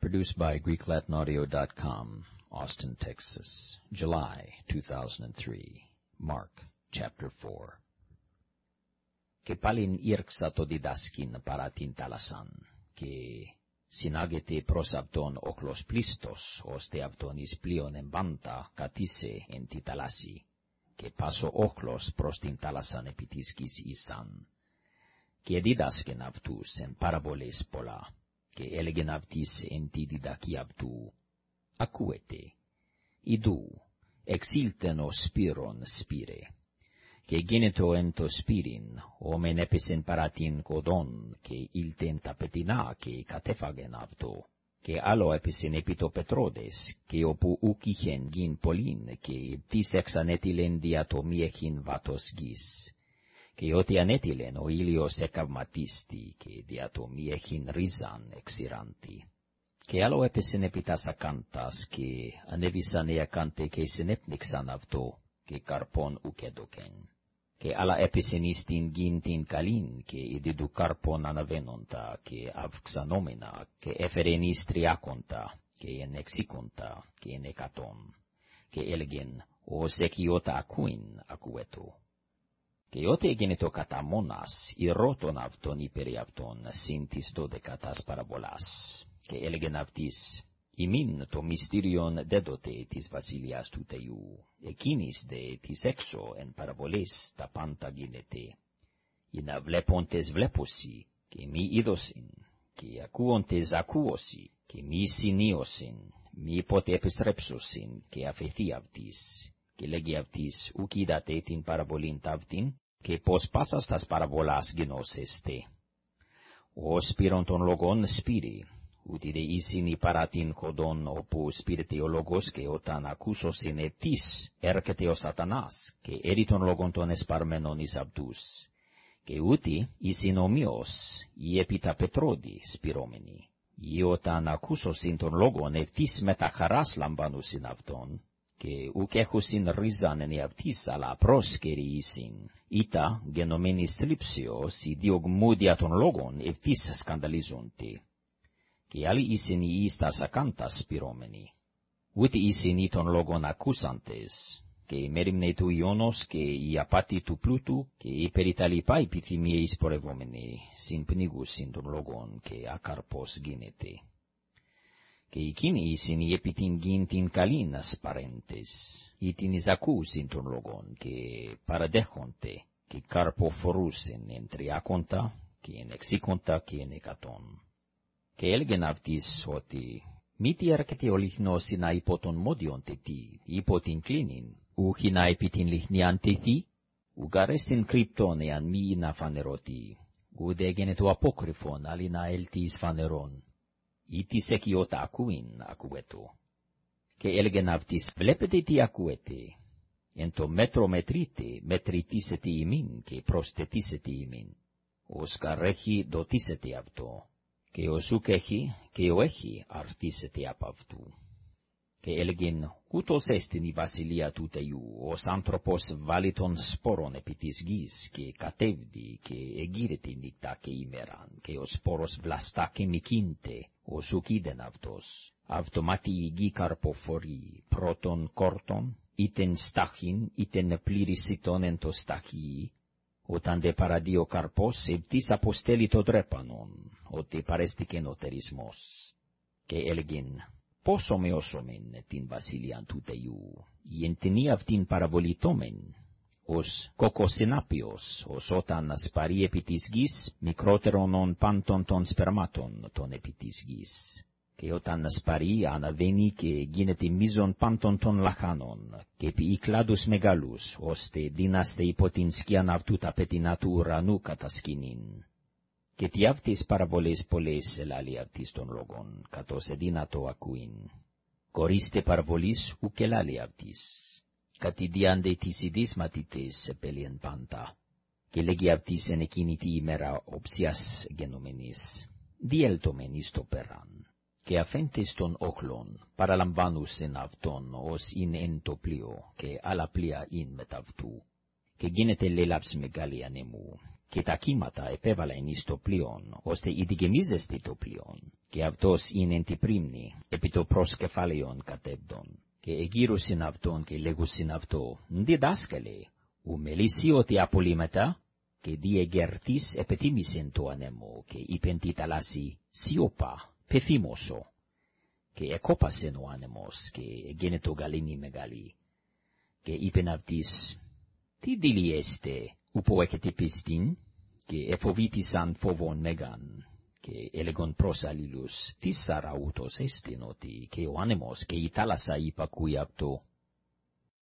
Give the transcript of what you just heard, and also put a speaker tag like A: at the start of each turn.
A: Produced by GreekLatinAudio.com, Austin, Texas, July 2003. Mark, chapter 4. Και πάλιν ήρξα το διδάσκην παρά την θάλασσαν, και συνάγεται προς αυτόν ο κλωσπλίστος, ώστε αυτόν εις πλοίον εμπάντα κατήσε εν τη θαλάσση, και πάσο όχλος προς την θάλασσαν επί της γης ήσαν. Και δίδασκεν αυτούς εν παραβολές πολλά, και έλεγεν αυτής εν τη διδακή αυτού, ακούετε, ιδού, εξήλτεν ο σπύρον σπύρε, και γίνετο εν το σπύριν, όμεν έπεσεν παρά την κοδόν, και ήλτεν τα πετινά, και κατέφαγεν αυτό, και άλλο έπεσεν επί το πετρόδες, και όπου ουκ είχεν γιν πολλήν, και τις εξανέτηλεν δια το μιεχιν βάτος γης και ότι ανέτειλεν ο ήλιος εκαυματίστη, και δια το μη έχειν ρίζαν εξηράντη. Και άλλο έπεσεν επί τας ακάντας, και ανέβησαν οι ακάντε και συνέπνιξαν αυτό, και καρπόν ουκέδοκεν. Και άλλα έπεσεν εις την γην την καλήν, και είδη του καρπόν αναβαίνοντα, και αυξανόμενα, και έφερεν εις τριάκοντα, και εν εξήκοντα, και εν εκατόν. Και έλεγεν, ως εκειώτα ακούειν ακούετο και ότε έγινε το κατά μόνας, ηρώτον αυτον υπέρ αυτον, συν της δώδεκατας παραβολάς. Και έλεγεν αυτής, ημίν το μυστήριον δέδοτε της βασιλείας του Θεού, εκείνης δε της έξω εν παραβολές τα πάντα γίνεται. Είναι βλέποντες βλέπωσι, και μη είδωσιν, και ακούοντες ακούωσι, και μη συνείωσιν, μη ποτέ επιστρέψωσιν, και αφαιθεί αυτής και λέγει αυτής, ουκ είδατε την παραβολήν ταύτην, και πως πάσας τας παραβολάς γνώσεστε. Ο σπύρον των λογών σπύρι, ούτι δε ήσιν η παρά την κοδόν όπου σπύρεται ο λογός και όταν ακούσωσιν ετής έρχεται ο σατανάς και έρει των λογών των εσπαρμένων εις αυτούς. Και ούτι ήσιν ομοίως η έπειτα πετρώδη σπυρώμενη. Ή όταν ακούσωσιν των λόγων ετής μετα χαράς λαμβάνουσιν αυτόν, και ουκ έχουσιν ρίζαν εν αυτής, αλλά πρόσκαιροι ήσιν. Ήτα γενομένη στλίψιος, οι διωγμούδια των λόγων ευτής σκανδαλίζονται. Και άλλοι ήσιν οι ίστας ακάντας πυρώμενοι. Ούτε ήσιν οι των λόγων ακούσαντες, και η μέρημνε του Ιώνος και η απάτη του πλούτου, και η περιταλιπά επιθυμία εισπορευόμενη, συμπνίγουσιν των λόγων, και ακαρπός γίνεται και εκείνοι ήσιν οι επί την γην την καλήνας παρέντες, ή την εισακούσιν των λόγων, και παραδέχονται, και καρποφορούσιν εν τριάκοντα, και εν εξήκοντα, και εν εκατόν. Και έλεγεν αυτής ότι, μη τι έρχεται ο λιχνός να υπό τον μόδιον τετή, υπό την κλίνην, ούχι να επί την λιχνιάν τεθή, ουγαρές την κρυπτόν εάν μη να φανερώτη, ουδέ έγινε το απόκριφον, άλλη να έλθει εις φανερών ή της εκειώτα ακούειν ακούετο. Και έλεγεν αυτής, βλέπετε τι ακούετε, εν το μέτρο μετρείτε, μετρητήσετε ημίν και προσθετήσετε ημίν. Ως καρέχει δοτήσετε αυτό, και ως ουκ έχει, και ο έχει αρτήσετε απ' αυτού. Και έλεγεν, ούτως έστιν η βασιλεία του Θεού, ως άνθρωπος βάλει τον σπόρον επί της γης, και κατέβδει, και εγείρεται νύχτα και ημέραν, και ο σπόρος βλαστά και μικίνται, ως ουκ είδεν αυτός. Αυτομάτι η γη καρποφορεί, πρώτον κόρτον, ήτεν στάχιν, ήτεν πλήρησιτον εν το στάχι, όταν δε παραδεί ο καρπός, επτής αποστέλει το τρέπανον, ότι παρέστηκε ο τερισμός. Και έλεγεν, πόσο με όσομεν την βασιλείαν του Θεού, γεντενή αυτήν παραβολητόμεν, ως κοκοσυνάπιος, ως όταν σπαρεί επί της γης, μικρότερον ον πάντων των σπερμάτων των επί της γης. Και όταν σπαρεί αναβαίνει και γίνεται μίζον πάντων των λαχάνων, και επί κλάδους μεγάλους, ώστε δίναστε υπό την σκιάν αυτού τα πετεινά του ουρανού κατά σκηνήν. Και τι αυτές παραβολές πολλές ελάλη αυτής των λόγων, κατός εδύνατο ακούειν. Κορίστε παραβολής ουκ ελάλη αυτής κατηδιάντε της ειδής μαθητές επέλυεν πάντα, και λέγει αυτής εν εκείνη τη ημέρα οψιάς γενομενής, διέλτομεν εις το περάν, και αφέντες των όχλων παραλαμβάνουσεν αυτόν ως ειν εν το πλοίο, και άλλα πλοία ειν μετ' αυτού, και γίνεται λέλαψ μεγάλη ανεμού, και τα κύματα επέβαλαν εις το πλοίον, ώστε ειδικεμίζεστε το πλοίον, και και αυτός είναι πρίμνη, επί το προσκεφάλαιον κατέβδον. Και εγύρωσιν αυτόν και λέγουσιν αυτό, διδάσκαλε, ου μελισσίωτη απολύματα, και διεγερθείς επιθύμησεν το ανέμο, και είπεν τη θαλάσσι, σιωπά, πεθύμωσο. Και εκόπασεν ο άνεμος, και εγένε το γαλήνι μεγάλη. Και είπεν αυτής, τι δηλιέστε, ούπο έχετε πίστην, και εφοβήτησαν φοβόν μεγαν, και έλεγον προς αλλήλους, τι σαραούτος έστειν ότι, και ο άνεμος και η θάλασσα υπακούει αυτό,